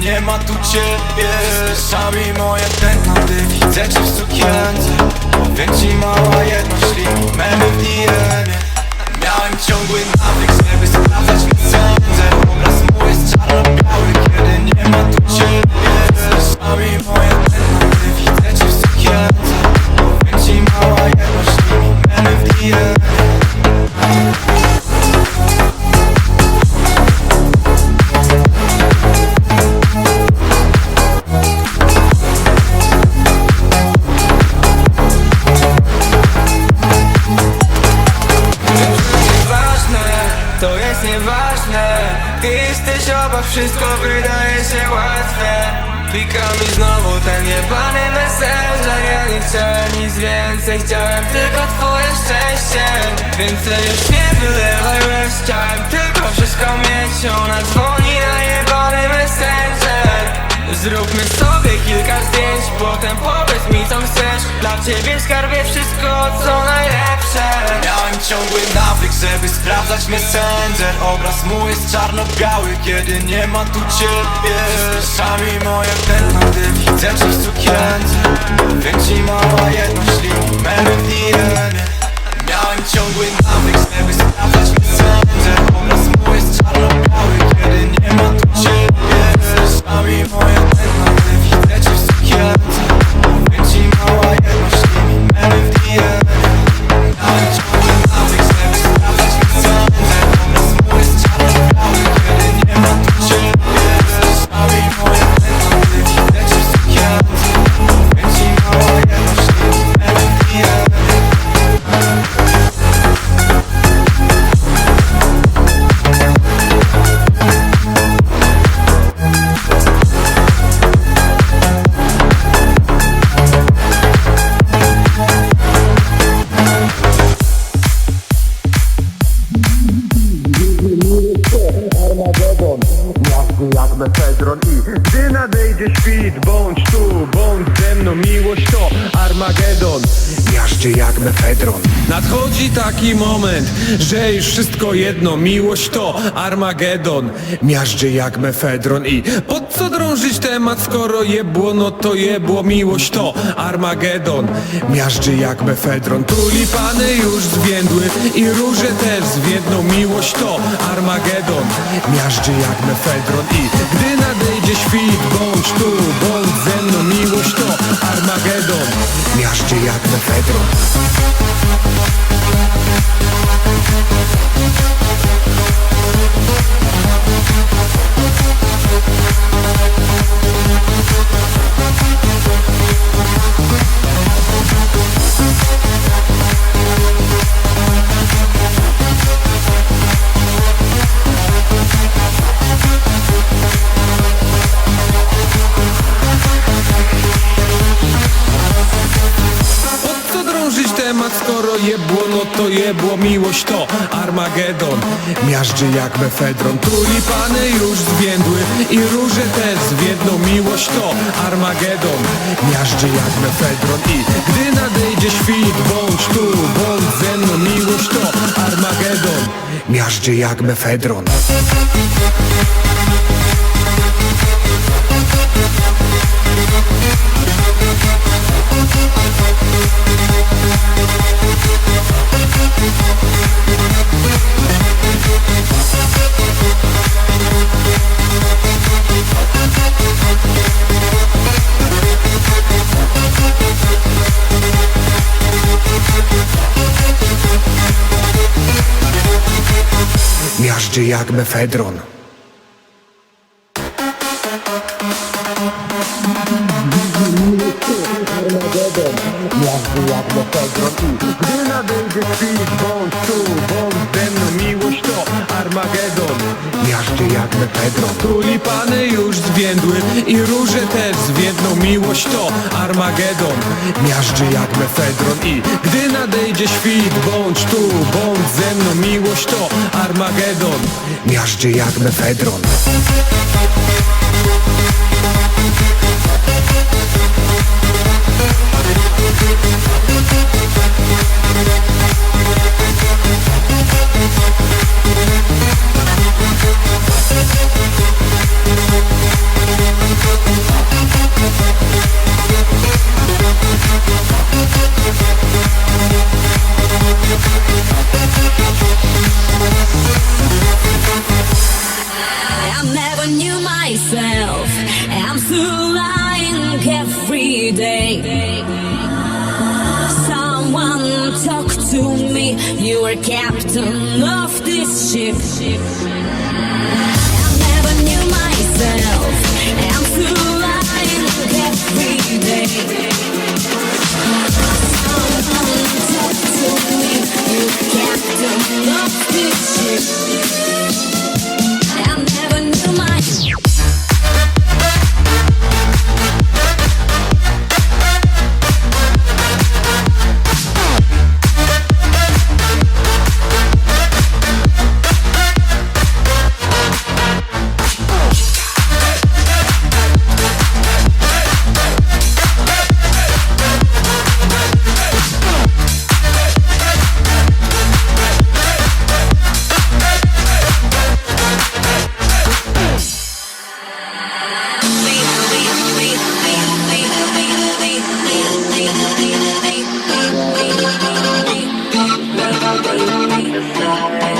nie ma tu ciebie. Czasami moje Zróbmy sobie kilka zdjęć Potem powiedz mi co chcesz. Dla ciebie skarbie wszystko co najlepsze. Miałem ciągły nawyk, żeby sprawdzać messenger. Obraz mój jest czarno-biały, kiedy nie ma tu ciebie. Czasami moje tętno, gdy widzę cię w sukience. Wiem ci mała jedność DM-ie Miałem ciągły nawyk, żeby sprawdzać messenger. Obraz mój jest czarno-biały, kiedy nie ma tu ciebie. Czasami moje taki moment, że już wszystko jedno Miłość to Armagedon. Miażdży jak mefedron i po co drążyć temat, skoro jebło, no to jebło Miłość to Armagedon. Miażdży jak mefedron Tulipany już zwiędły i róże też zwiedną Miłość to Armagedon. Miażdży jak mefedron i gdy nadejdzie świt Bądź tu, bądź ze mną Miłość to Armagedon. Miażdży jak mefedron Armagedon Miażdży jak mefedron. Tulipany już zwiędły i róże też zwiedną Miłość to Armagedon. Miażdży jak mefedron i gdy nadejdzie świt Bądź tu, bądź ze mną Miłość to Armagedon. Miażdży jak mefedron Miażdży jak mefedron mefedron Tulipany już zwiędły i róże też zwiedną Miłość to Armagedon. Miażdży jak mefedron i gdy nadejdzie świt Bądź tu, bądź ze mną Miłość to Armagedon. Miażdży jak mefedron the fire.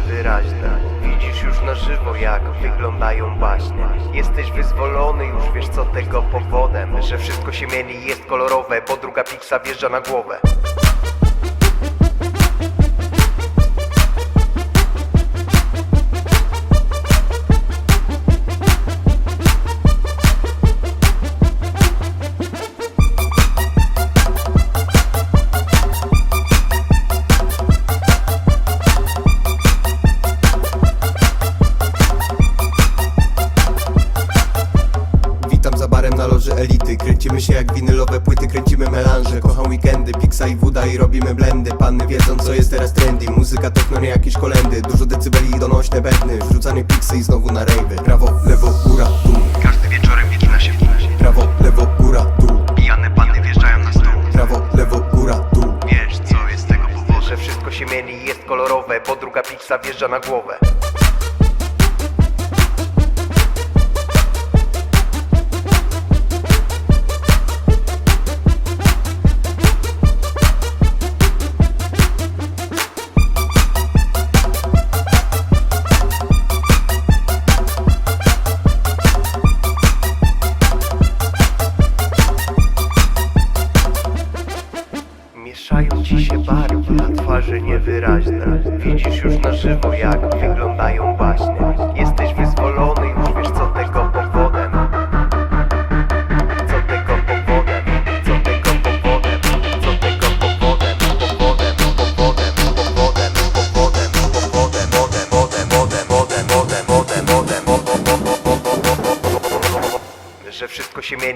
niewyraźna. Widzisz już na żywo jak wyglądają baśnie. Jesteś wyzwolony, już wiesz co tego powodem Że wszystko się mieli, jest kolorowe, bo druga piksa wjeżdża na głowę. bieda i robimy blendy. Panny wiedzą co jest teraz trendy. Muzyka techno nie jakieś kolendy. Dużo decybeli i donośne bedny Rzucanie piksy i znowu na rejwy. Prawo, lewo, góra, tu. Każdy wieczorem wieczna się w Prawo, lewo, góra, tu. Pijane panny wjeżdżają na stół. Prawo, lewo, góra, tu. Wiesz co jest tego powodu? Że wszystko się mieli i jest kolorowe Bo druga pizza wjeżdża na głowę.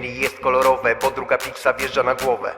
Jest kolorowe Bo druga piksa wjeżdża na głowę